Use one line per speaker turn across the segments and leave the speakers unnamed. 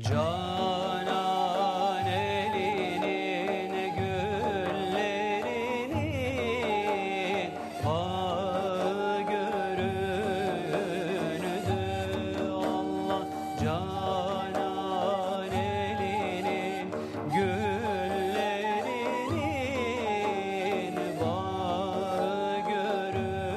Canan elinin güllerinin bağı göründü Allah Canan elinin güllerinin bağı göründü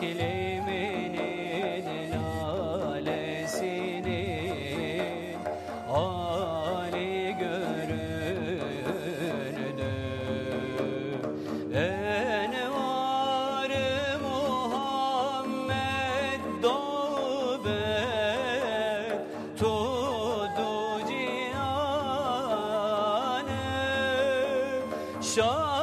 ikliminin lalesinin Ali göründü Envar-ı Muhammed doğbet tudu cihanı. Şakkul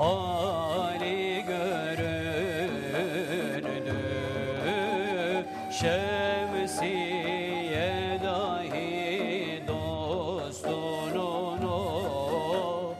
Ali göründü Şemsiye dahi dostunun o